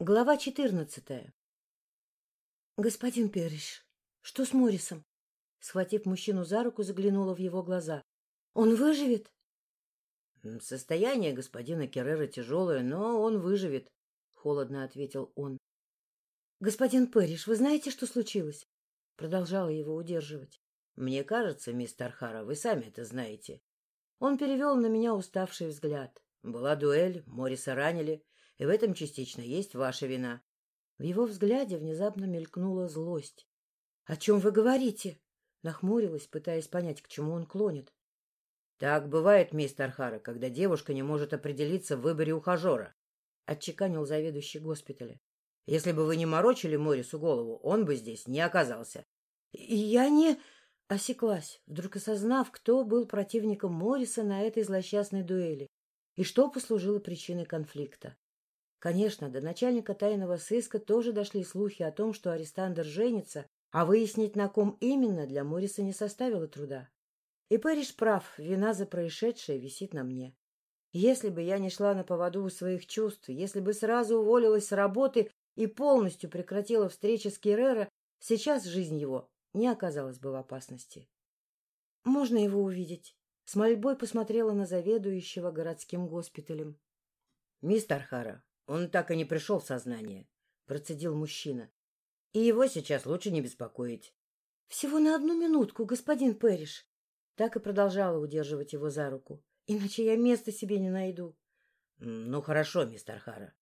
Глава четырнадцатая. Господин Перриш, что с Моррисом? Схватив мужчину за руку, заглянула в его глаза. Он выживет? Состояние господина Керрера тяжелое, но он выживет, холодно ответил он. Господин Перриш, вы знаете, что случилось? Продолжала его удерживать. Мне кажется, мистер Хара, вы сами это знаете. Он перевел на меня уставший взгляд. Была дуэль, Морриса ранили, и в этом частично есть ваша вина. В его взгляде внезапно мелькнула злость. — О чем вы говорите? — нахмурилась, пытаясь понять, к чему он клонит. — Так бывает, мистер Хара, когда девушка не может определиться в выборе ухажера, — отчеканил заведующий госпиталя. — Если бы вы не морочили Морису голову, он бы здесь не оказался. — Я не... — осеклась, вдруг осознав, кто был противником Мориса на этой злосчастной дуэли и что послужило причиной конфликта. Конечно, до начальника тайного сыска тоже дошли слухи о том, что арестандр женится, а выяснить, на ком именно, для Мориса не составило труда. И Пэриш прав, вина за происшедшее висит на мне. Если бы я не шла на поводу у своих чувств, если бы сразу уволилась с работы и полностью прекратила встречи с Керрера, сейчас жизнь его не оказалась бы в опасности. «Можно его увидеть?» С мольбой посмотрела на заведующего городским госпиталем. — Мистер Хара, он так и не пришел в сознание, — процедил мужчина. — И его сейчас лучше не беспокоить. — Всего на одну минутку, господин Пэриш. Так и продолжала удерживать его за руку. Иначе я места себе не найду. — Ну, хорошо, мистер Хара.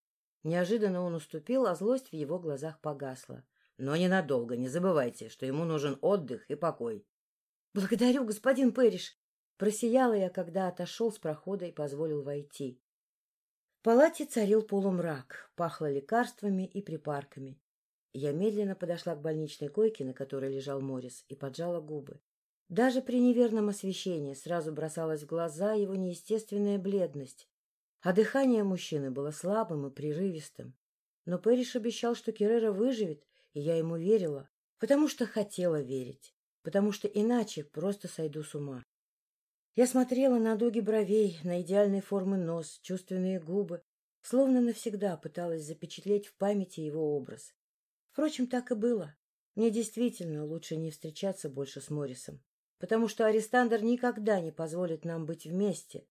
Неожиданно он уступил, а злость в его глазах погасла. — Но ненадолго. Не забывайте, что ему нужен отдых и покой. — Благодарю, господин Пэриш. Просияла я, когда отошел с прохода и позволил войти палате царил полумрак, пахло лекарствами и припарками. Я медленно подошла к больничной койке, на которой лежал Морис, и поджала губы. Даже при неверном освещении сразу бросалась в глаза его неестественная бледность, а дыхание мужчины было слабым и прерывистым. Но Пэриш обещал, что Керрера выживет, и я ему верила, потому что хотела верить, потому что иначе просто сойду с ума. Я смотрела на дуги бровей, на идеальной формы нос, чувственные губы, словно навсегда пыталась запечатлеть в памяти его образ. Впрочем, так и было. Мне действительно лучше не встречаться больше с Моррисом, потому что арестандр никогда не позволит нам быть вместе.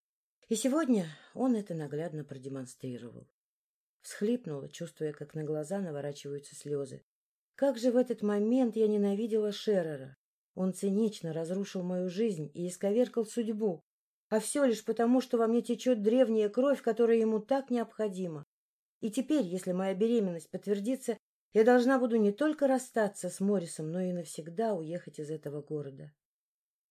И сегодня он это наглядно продемонстрировал. Всхлипнула, чувствуя, как на глаза наворачиваются слезы. Как же в этот момент я ненавидела Шеррера, он цинично разрушил мою жизнь и исковеркал судьбу, а все лишь потому, что во мне течет древняя кровь, которая ему так необходима. И теперь, если моя беременность подтвердится, я должна буду не только расстаться с Моррисом, но и навсегда уехать из этого города.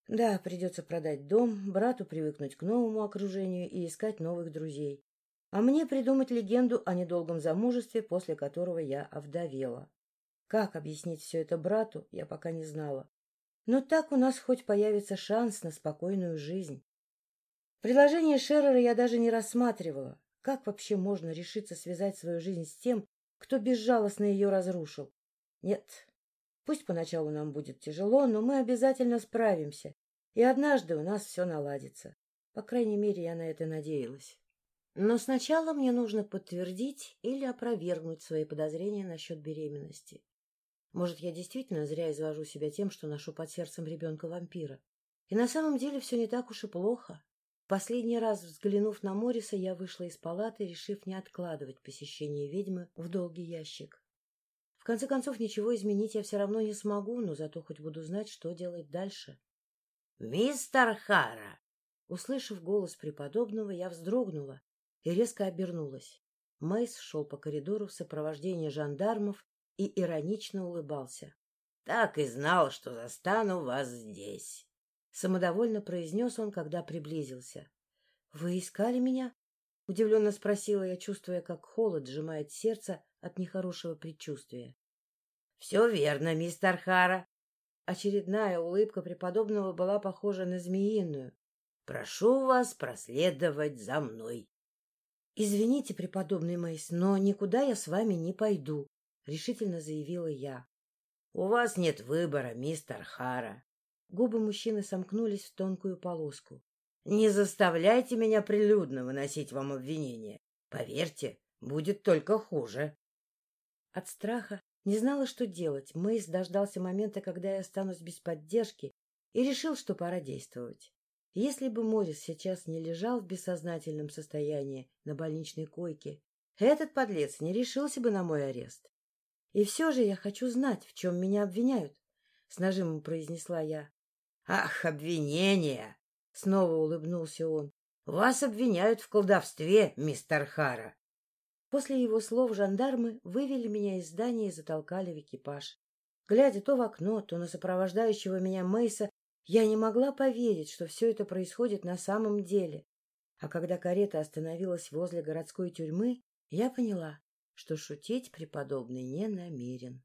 Да, придется продать дом, брату привыкнуть к новому окружению и искать новых друзей. А мне придумать легенду о недолгом замужестве, после которого я овдовела. Как объяснить все это брату, я пока не знала. Но так у нас хоть появится шанс на спокойную жизнь. Предложение Шеррера я даже не рассматривала. Как вообще можно решиться связать свою жизнь с тем, кто безжалостно ее разрушил? Нет, пусть поначалу нам будет тяжело, но мы обязательно справимся, и однажды у нас все наладится. По крайней мере, я на это надеялась. Но сначала мне нужно подтвердить или опровергнуть свои подозрения насчет беременности. Может, я действительно зря извожу себя тем, что ношу под сердцем ребенка-вампира. И на самом деле все не так уж и плохо. Последний раз взглянув на Мориса, я вышла из палаты, решив не откладывать посещение ведьмы в долгий ящик. В конце концов, ничего изменить я все равно не смогу, но зато хоть буду знать, что делать дальше. — Мистер Хара! Услышав голос преподобного, я вздрогнула и резко обернулась. Мейс шел по коридору в сопровождении жандармов и иронично улыбался. — Так и знал, что застану вас здесь. Самодовольно произнес он, когда приблизился. — Вы искали меня? — удивленно спросила я, чувствуя, как холод сжимает сердце от нехорошего предчувствия. — Все верно, мистер Хара. Очередная улыбка преподобного была похожа на змеиную. — Прошу вас проследовать за мной. — Извините, преподобный Мейс, но никуда я с вами не пойду, — решительно заявила я. — У вас нет выбора, мистер Хара. Губы мужчины сомкнулись в тонкую полоску. — Не заставляйте меня прилюдно выносить вам обвинения. Поверьте, будет только хуже. От страха не знала, что делать. Мэйс дождался момента, когда я останусь без поддержки, и решил, что пора действовать. Если бы Морис сейчас не лежал в бессознательном состоянии на больничной койке, этот подлец не решился бы на мой арест. И все же я хочу знать, в чем меня обвиняют, — с нажимом произнесла я. — Ах, обвинения! — снова улыбнулся он. — Вас обвиняют в колдовстве, мистер Хара. После его слов жандармы вывели меня из здания и затолкали в экипаж. Глядя то в окно, то на сопровождающего меня Мейса, я не могла поверить, что все это происходит на самом деле. А когда карета остановилась возле городской тюрьмы, я поняла, что шутить преподобный не намерен.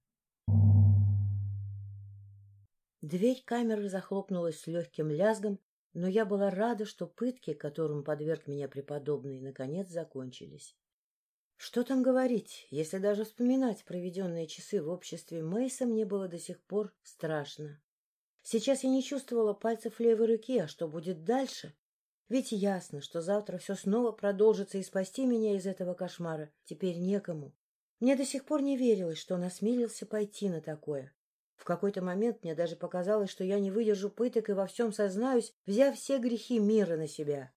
Дверь камеры захлопнулась с легким лязгом, но я была рада, что пытки, которым подверг меня преподобный, наконец закончились. Что там говорить, если даже вспоминать проведенные часы в обществе Мейса мне было до сих пор страшно. Сейчас я не чувствовала пальцев левой руки, а что будет дальше? Ведь ясно, что завтра все снова продолжится, и спасти меня из этого кошмара теперь некому. Мне до сих пор не верилось, что он осмелился пойти на такое. В какой-то момент мне даже показалось, что я не выдержу пыток и во всем сознаюсь, взяв все грехи мира на себя.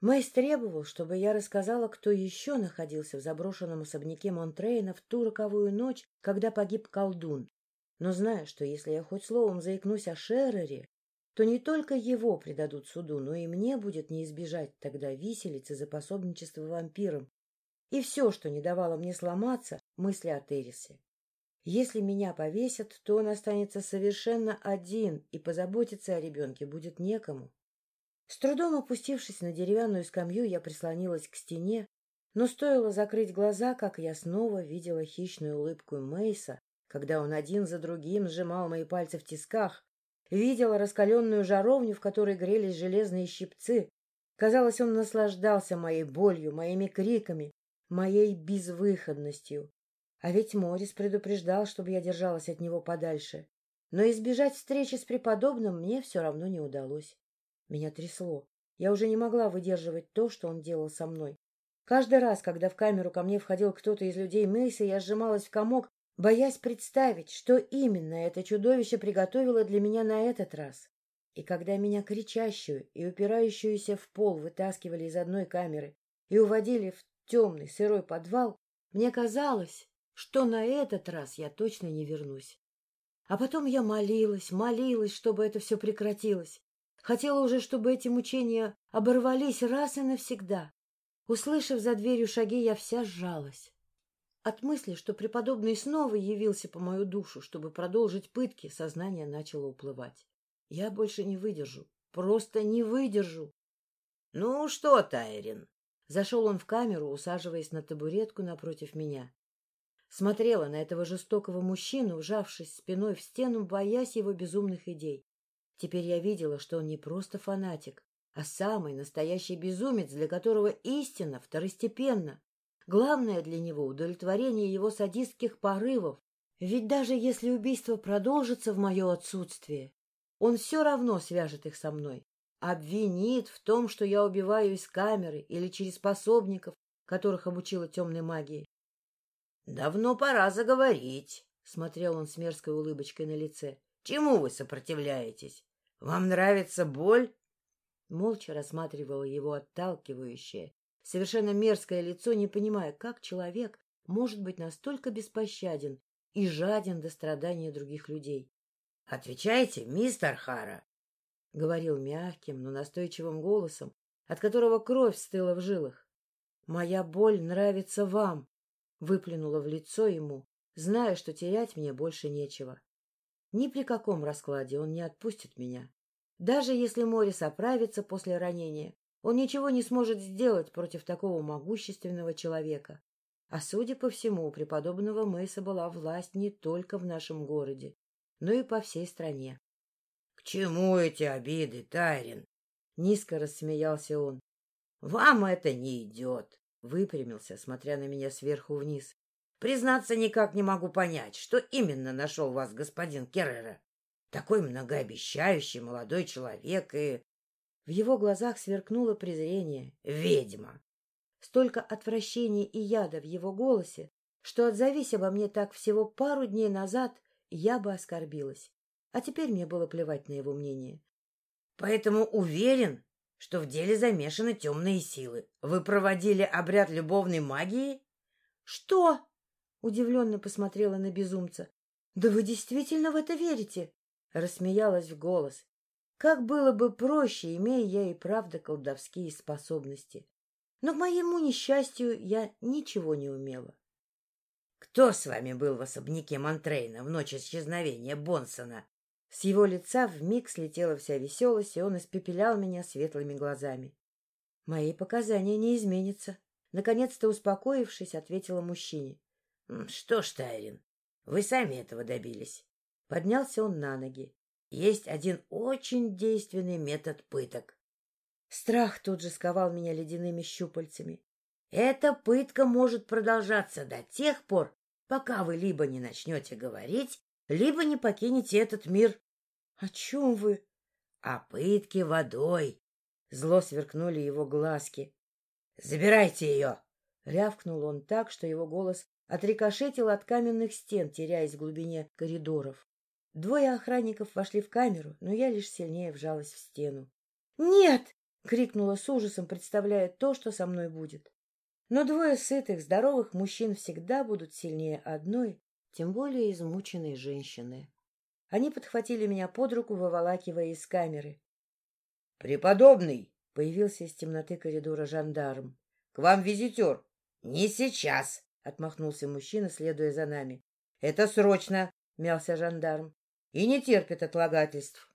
Мэйс требовал, чтобы я рассказала, кто еще находился в заброшенном особняке Монтрейна в ту роковую ночь, когда погиб колдун. Но зная, что если я хоть словом заикнусь о Шеррере, то не только его предадут суду, но и мне будет не избежать тогда виселицы за пособничество вампирам. И все, что не давало мне сломаться, мысли о Террисе. Если меня повесят, то он останется совершенно один, и позаботиться о ребенке будет некому. С трудом опустившись на деревянную скамью, я прислонилась к стене, но стоило закрыть глаза, как я снова видела хищную улыбку Мейса, когда он один за другим сжимал мои пальцы в тисках, видела раскаленную жаровню, в которой грелись железные щипцы. Казалось, он наслаждался моей болью, моими криками, моей безвыходностью. А ведь Морис предупреждал, чтобы я держалась от него подальше. Но избежать встречи с преподобным мне все равно не удалось. Меня трясло. Я уже не могла выдерживать то, что он делал со мной. Каждый раз, когда в камеру ко мне входил кто-то из людей Мейса, я сжималась в комок боясь представить, что именно это чудовище приготовило для меня на этот раз. И когда меня кричащую и упирающуюся в пол вытаскивали из одной камеры и уводили в темный сырой подвал, мне казалось, что на этот раз я точно не вернусь. А потом я молилась, молилась, чтобы это все прекратилось. Хотела уже, чтобы эти мучения оборвались раз и навсегда. Услышав за дверью шаги, я вся сжалась. От мысли, что преподобный снова явился по мою душу, чтобы продолжить пытки, сознание начало уплывать. Я больше не выдержу. Просто не выдержу. — Ну что, Тайрин? Зашел он в камеру, усаживаясь на табуретку напротив меня. Смотрела на этого жестокого мужчину, вжавшись спиной в стену, боясь его безумных идей. Теперь я видела, что он не просто фанатик, а самый настоящий безумец, для которого истина второстепенна. Главное для него — удовлетворение его садистских порывов. Ведь даже если убийство продолжится в мое отсутствие, он все равно свяжет их со мной. Обвинит в том, что я убиваю из камеры или через пособников, которых обучила темной магии. — Давно пора заговорить, — смотрел он с мерзкой улыбочкой на лице. — Чему вы сопротивляетесь? Вам нравится боль? Молча рассматривала его отталкивающее, совершенно мерзкое лицо, не понимая, как человек может быть настолько беспощаден и жаден до страдания других людей. — Отвечайте, мистер Хара, — говорил мягким, но настойчивым голосом, от которого кровь стыла в жилах. — Моя боль нравится вам, — выплюнула в лицо ему, зная, что терять мне больше нечего. Ни при каком раскладе он не отпустит меня. Даже если Морис оправится после ранения, он ничего не сможет сделать против такого могущественного человека. А судя по всему, у преподобного Мэйса была власть не только в нашем городе, но и по всей стране. — К чему эти обиды, Тайрин? — низко рассмеялся он. — Вам это не идет, — выпрямился, смотря на меня сверху вниз. — Признаться, никак не могу понять, что именно нашел вас господин Керрера. Такой многообещающий молодой человек и... В его глазах сверкнуло презрение. «Ведьма!» Столько отвращения и яда в его голосе, что отзовись обо мне так всего пару дней назад, я бы оскорбилась. А теперь мне было плевать на его мнение. — Поэтому уверен, что в деле замешаны темные силы. Вы проводили обряд любовной магии? — Что? — удивленно посмотрела на безумца. — Да вы действительно в это верите? — рассмеялась в голос. Как было бы проще, имея я и правда колдовские способности. Но к моему несчастью я ничего не умела. — Кто с вами был в особняке Монтрейна в ночь исчезновения Бонсона? С его лица вмиг слетела вся веселость, и он испепелял меня светлыми глазами. Мои показания не изменятся. Наконец-то успокоившись, ответила мужчине. — Что ж, Тайрин, вы сами этого добились. Поднялся он на ноги. Есть один очень действенный метод пыток. Страх тут же сковал меня ледяными щупальцами. Эта пытка может продолжаться до тех пор, пока вы либо не начнете говорить, либо не покинете этот мир. — О чем вы? — О пытке водой. Зло сверкнули его глазки. — Забирайте ее! — рявкнул он так, что его голос отрикошетил от каменных стен, теряясь в глубине коридоров. Двое охранников вошли в камеру, но я лишь сильнее вжалась в стену. «Нет!» — крикнула с ужасом, представляя то, что со мной будет. Но двое сытых, здоровых мужчин всегда будут сильнее одной, тем более измученной женщины. Они подхватили меня под руку, выволакивая из камеры. — Преподобный! — появился из темноты коридора жандарм. — К вам визитер! — Не сейчас! — отмахнулся мужчина, следуя за нами. — Это срочно! — мялся жандарм. — И не терпит отлагательств.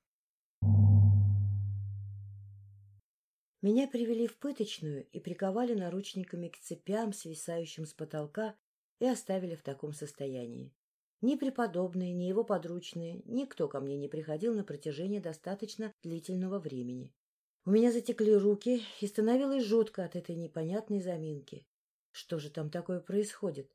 Меня привели в пыточную и приковали наручниками к цепям, свисающим с потолка, и оставили в таком состоянии. Ни преподобные, ни его подручные, никто ко мне не приходил на протяжении достаточно длительного времени. У меня затекли руки, и становилось жутко от этой непонятной заминки. Что же там такое происходит?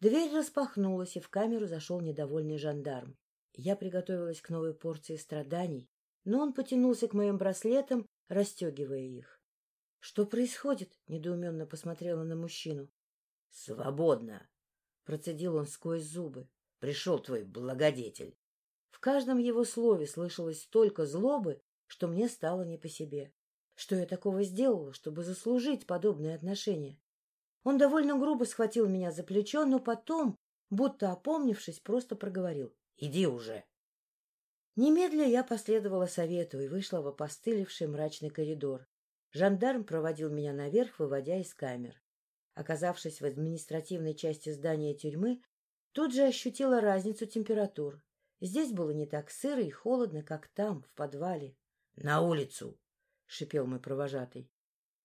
Дверь распахнулась, и в камеру зашел недовольный жандарм. Я приготовилась к новой порции страданий, но он потянулся к моим браслетам, расстегивая их. — Что происходит? — недоуменно посмотрела на мужчину. Свободно! — процедил он сквозь зубы. — Пришел твой благодетель. В каждом его слове слышалось столько злобы, что мне стало не по себе. Что я такого сделала, чтобы заслужить подобное отношение? Он довольно грубо схватил меня за плечо, но потом, будто опомнившись, просто проговорил. — Иди уже! Немедля я последовала совету и вышла в опостылевший мрачный коридор. Жандарм проводил меня наверх, выводя из камер. Оказавшись в административной части здания тюрьмы, тут же ощутила разницу температур. Здесь было не так сыро и холодно, как там, в подвале. — На улицу! — шипел мой провожатый.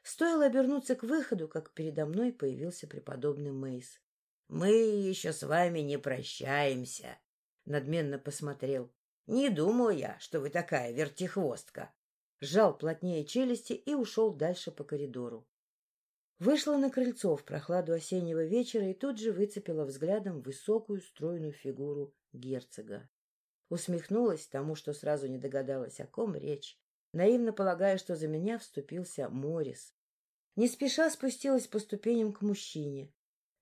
Стоило обернуться к выходу, как передо мной появился преподобный Мейс. — Мы еще с вами не прощаемся, — надменно посмотрел. — Не думал я, что вы такая вертихвостка. Сжал плотнее челюсти и ушел дальше по коридору. Вышла на крыльцо в прохладу осеннего вечера и тут же выцепила взглядом высокую стройную фигуру герцога. Усмехнулась тому, что сразу не догадалась, о ком речь, наивно полагая, что за меня вступился Морис. Не спеша спустилась по ступеням к мужчине,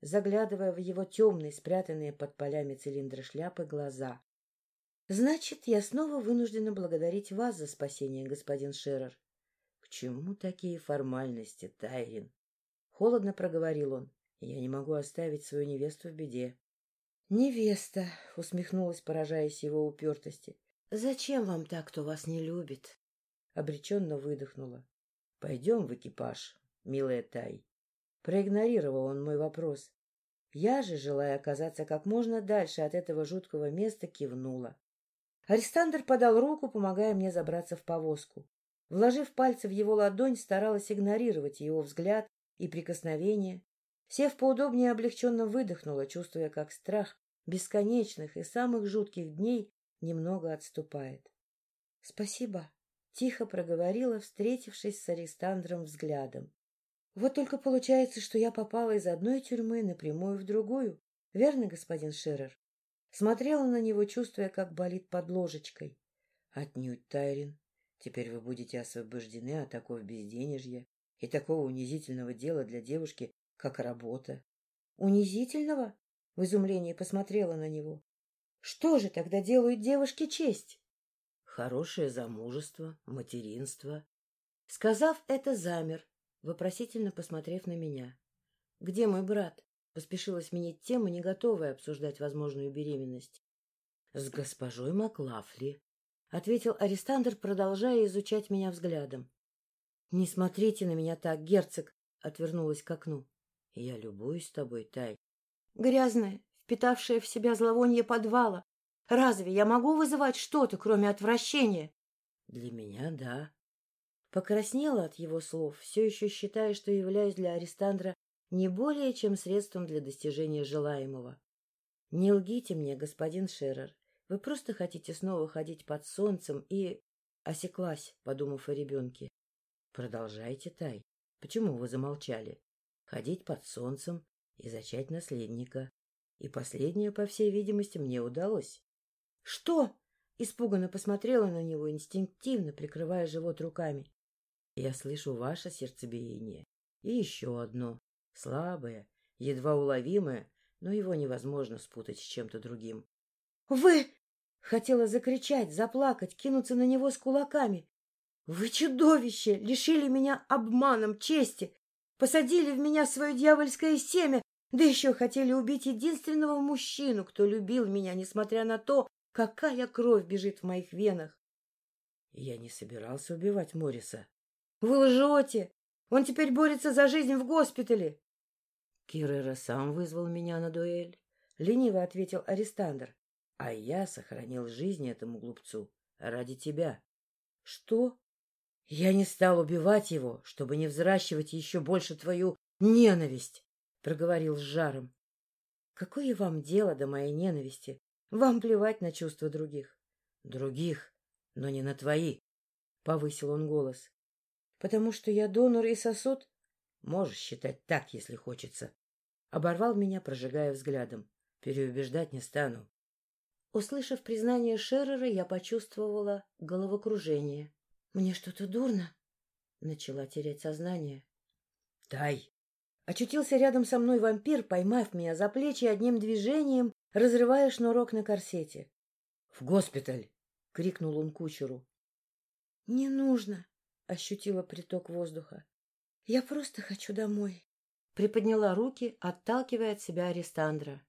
заглядывая в его темные, спрятанные под полями цилиндра шляпы, глаза. — Значит, я снова вынуждена благодарить вас за спасение, господин Шерер. — К чему такие формальности, Тайрин? Холодно проговорил он. Я не могу оставить свою невесту в беде. «Невеста!» — усмехнулась, поражаясь его упертости. «Зачем вам так, кто вас не любит?» Обреченно выдохнула. «Пойдем в экипаж, милая Тай». Проигнорировал он мой вопрос. Я же, желая оказаться как можно дальше от этого жуткого места, кивнула. Арестандр подал руку, помогая мне забраться в повозку. Вложив пальцы в его ладонь, старалась игнорировать его взгляд и прикосновения. Сев поудобнее, облегченно выдохнула, чувствуя, как страх бесконечных и самых жутких дней немного отступает. — Спасибо, — тихо проговорила, встретившись с Арестандром взглядом. — Вот только получается, что я попала из одной тюрьмы напрямую в другую. Верно, господин Шерер? Смотрела на него, чувствуя, как болит под ложечкой. — Отнюдь, Тайрин. Теперь вы будете освобождены от такого безденежья и такого унизительного дела для девушки, как работа. — Унизительного? В изумлении посмотрела на него. Что же тогда делают девушке честь? Хорошее замужество, материнство. Сказав это, замер, вопросительно посмотрев на меня. — Где мой брат? — поспешила сменить тему, не готовая обсуждать возможную беременность. — С госпожой Маклафли, — ответил арестандр, продолжая изучать меня взглядом. — Не смотрите на меня так, герцог! — отвернулась к окну. — Я любуюсь тобой, Тай. — Грязная, впитавшая в себя зловоние подвала. Разве я могу вызывать что-то, кроме отвращения? — Для меня — да. Покраснела от его слов, все еще считая, что являюсь для арестандра не более чем средством для достижения желаемого. Не лгите мне, господин Шерер. Вы просто хотите снова ходить под солнцем и... Осеклась, подумав о ребенке. Продолжайте, Тай. Почему вы замолчали? Ходить под солнцем и зачать наследника. И последнее, по всей видимости, мне удалось. — Что? — испуганно посмотрела на него, инстинктивно прикрывая живот руками. — Я слышу ваше сердцебиение. И еще одно. Слабое, едва уловимое, но его невозможно спутать с чем-то другим. — Вы! — хотела закричать, заплакать, кинуться на него с кулаками. — Вы чудовище! Лишили меня обманом чести! Посадили в меня свое дьявольское семя, да еще хотели убить единственного мужчину, кто любил меня, несмотря на то, какая кровь бежит в моих венах. Я не собирался убивать Мориса. Вы лжете! Он теперь борется за жизнь в госпитале. Кирера сам вызвал меня на дуэль, — лениво ответил Арестандр. А я сохранил жизнь этому глупцу ради тебя. Что? Я не стал убивать его, чтобы не взращивать еще больше твою ненависть, — проговорил с жаром. Какое вам дело до моей ненависти? Вам плевать на чувства других. Других, но не на твои, — повысил он голос. Потому что я донор и сосуд? Можешь считать так, если хочется. Оборвал меня, прожигая взглядом. Переубеждать не стану. Услышав признание Шеррера, я почувствовала головокружение. — Мне что-то дурно? Начала терять сознание. — Дай! Очутился рядом со мной вампир, поймав меня за плечи одним движением, разрывая шнурок на корсете. — В госпиталь! — крикнул он кучеру. — Не нужно! — ощутила приток воздуха. — Я просто хочу домой. Приподняла руки, отталкивая от себя Арестандра.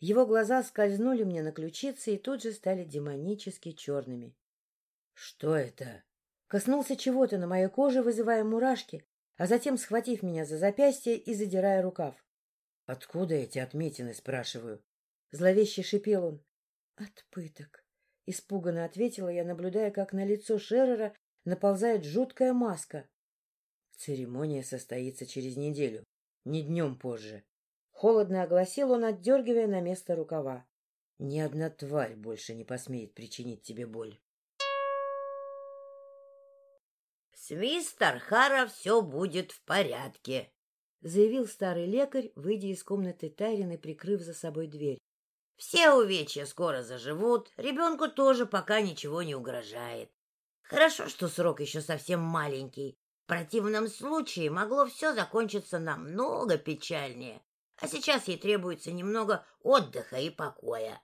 Его глаза скользнули мне на ключицы и тут же стали демонически черными. — Что это? Коснулся чего-то на моей коже, вызывая мурашки, а затем схватив меня за запястье и задирая рукав. — Откуда эти отметины, спрашиваю? Зловеще шипел он. — От пыток. Испуганно ответила я, наблюдая, как на лицо Шеррера наползает жуткая маска. — Церемония состоится через неделю, не днем позже. Холодно огласил он, отдергивая на место рукава. — Ни одна тварь больше не посмеет причинить тебе боль. С мистер Хара все будет в порядке, — заявил старый лекарь, выйдя из комнаты Тайрин и прикрыв за собой дверь. — Все увечья скоро заживут, ребенку тоже пока ничего не угрожает. Хорошо, что срок еще совсем маленький. В противном случае могло все закончиться намного печальнее. А сейчас ей требуется немного отдыха и покоя.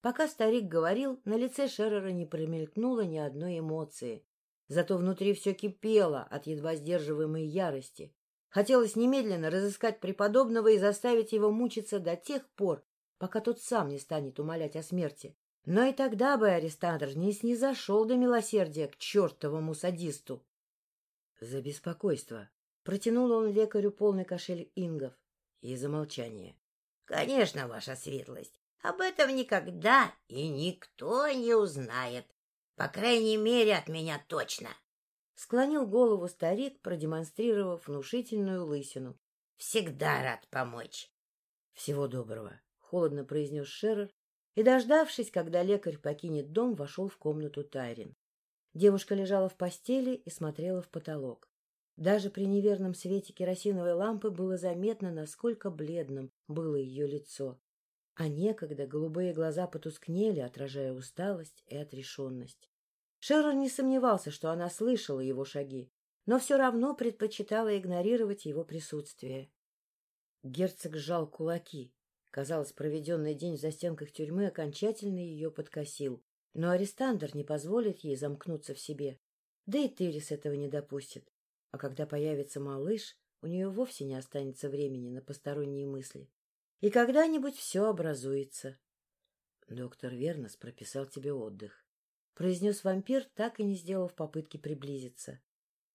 Пока старик говорил, на лице Шеррера не промелькнуло ни одной эмоции. Зато внутри все кипело от едва сдерживаемой ярости. Хотелось немедленно разыскать преподобного и заставить его мучиться до тех пор, пока тот сам не станет умолять о смерти. Но и тогда бы Арестандр не снизошел до милосердия к чертовому садисту. — За беспокойство! — протянул он лекарю полный кошель ингов. — И за молчание. — Конечно, ваша светлость, об этом никогда и никто не узнает. По крайней мере, от меня точно. Склонил голову старик, продемонстрировав внушительную лысину. Всегда рад помочь. Всего доброго, холодно произнес Шерер и, дождавшись, когда лекарь покинет дом, вошел в комнату Тайрин. Девушка лежала в постели и смотрела в потолок. Даже при неверном свете керосиновой лампы было заметно, насколько бледным было ее лицо а некогда голубые глаза потускнели, отражая усталость и отрешенность. Шерр не сомневался, что она слышала его шаги, но все равно предпочитала игнорировать его присутствие. Герцог сжал кулаки. Казалось, проведенный день в застенках тюрьмы окончательно ее подкосил. Но арестандр не позволит ей замкнуться в себе. Да и Террис этого не допустит. А когда появится малыш, у нее вовсе не останется времени на посторонние мысли. И когда-нибудь все образуется. Доктор Вернос прописал тебе отдых. Произнес вампир, так и не сделав попытки приблизиться.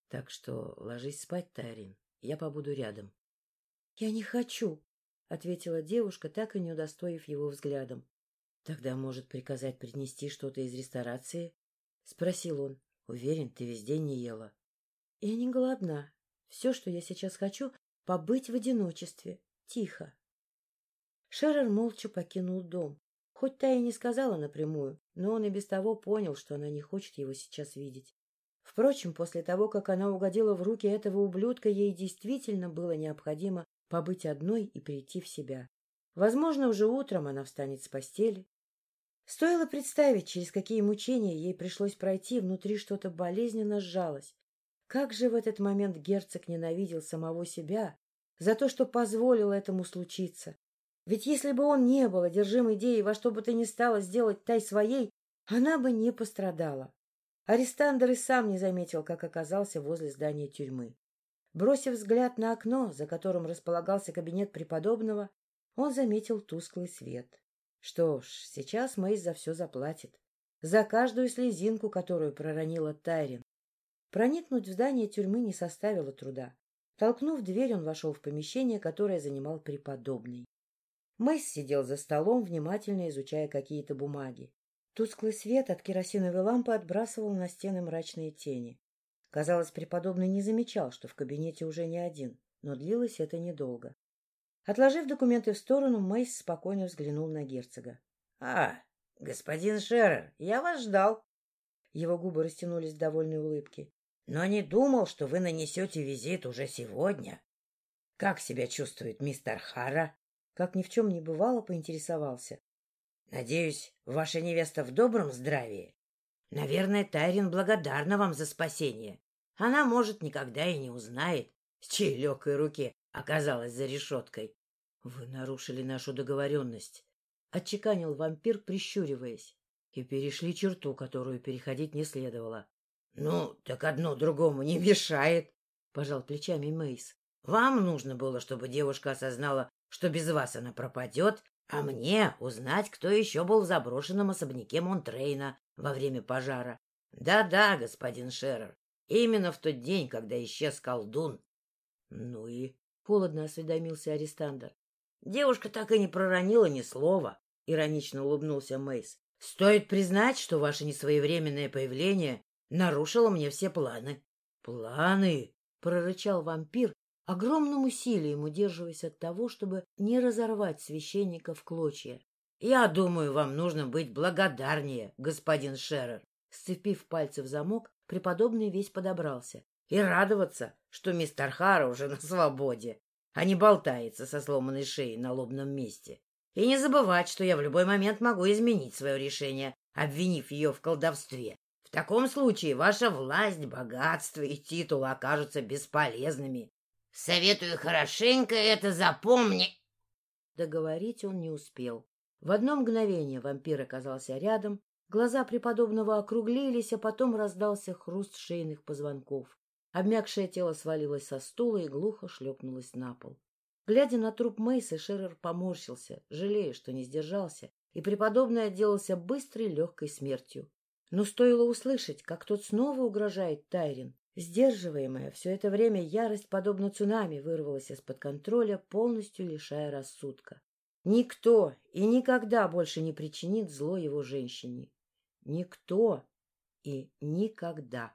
Так что ложись спать, Тайрин. Я побуду рядом. — Я не хочу, — ответила девушка, так и не удостоив его взглядом. — Тогда может приказать принести что-то из ресторации? — спросил он. — Уверен, ты весь день не ела. — Я не голодна. Все, что я сейчас хочу, — побыть в одиночестве. Тихо. Шерер молча покинул дом. Хоть та и не сказала напрямую, но он и без того понял, что она не хочет его сейчас видеть. Впрочем, после того, как она угодила в руки этого ублюдка, ей действительно было необходимо побыть одной и прийти в себя. Возможно, уже утром она встанет с постели. Стоило представить, через какие мучения ей пришлось пройти, внутри что-то болезненно сжалось. Как же в этот момент герцог ненавидел самого себя за то, что позволил этому случиться. Ведь если бы он не был одержим идеей во что бы то ни стало сделать Тай своей, она бы не пострадала. Арестандр и сам не заметил, как оказался возле здания тюрьмы. Бросив взгляд на окно, за которым располагался кабинет преподобного, он заметил тусклый свет. Что ж, сейчас Мэйс за все заплатит. За каждую слезинку, которую проронила Тайрин. Проникнуть в здание тюрьмы не составило труда. Толкнув дверь, он вошел в помещение, которое занимал преподобный. Мэйс сидел за столом, внимательно изучая какие-то бумаги. Тусклый свет от керосиновой лампы отбрасывал на стены мрачные тени. Казалось, преподобный не замечал, что в кабинете уже не один, но длилось это недолго. Отложив документы в сторону, Мэйс спокойно взглянул на герцога. — А, господин Шерер, я вас ждал. Его губы растянулись в довольной улыбке. — Но не думал, что вы нанесете визит уже сегодня. Как себя чувствует мистер Хара? Как ни в чем не бывало, поинтересовался. Надеюсь, ваша невеста в добром здравии? Наверное, Тайрин благодарна вам за спасение. Она, может, никогда и не узнает, с чьей легкой руки оказалась за решеткой. — Вы нарушили нашу договоренность, — отчеканил вампир, прищуриваясь, и перешли черту, которую переходить не следовало. — Ну, так одно другому не мешает, — пожал плечами Мейс. — Вам нужно было, чтобы девушка осознала, что без вас она пропадет, а мне узнать, кто еще был в заброшенном особняке Монтрейна во время пожара. Да-да, господин Шерер, именно в тот день, когда исчез колдун. Ну и холодно осведомился Арестандр. Девушка так и не проронила ни слова, иронично улыбнулся Мейс. Стоит признать, что ваше несвоевременное появление нарушило мне все планы. Планы, прорычал вампир, огромным усилием удерживаясь от того, чтобы не разорвать священника в клочья. — Я думаю, вам нужно быть благодарнее, господин Шерер. Сцепив пальцы в замок, преподобный весь подобрался. — И радоваться, что мистер Хара уже на свободе, а не болтается со сломанной шеей на лобном месте. И не забывать, что я в любой момент могу изменить свое решение, обвинив ее в колдовстве. В таком случае ваша власть, богатство и титул окажутся бесполезными, Советую хорошенько это запомнить. Договорить он не успел. В одно мгновение вампир оказался рядом, глаза преподобного округлились, а потом раздался хруст шейных позвонков. Обмякшее тело свалилось со стула и глухо шлепнулось на пол. Глядя на труп Мейса, Шерер поморщился, жалея, что не сдержался, и преподобный отделался быстрой легкой смертью. Но стоило услышать, как тот снова угрожает Тайрин, Сдерживаемая все это время ярость, подобно цунами, вырвалась из-под контроля, полностью лишая рассудка. Никто и никогда больше не причинит зло его женщине. Никто и никогда.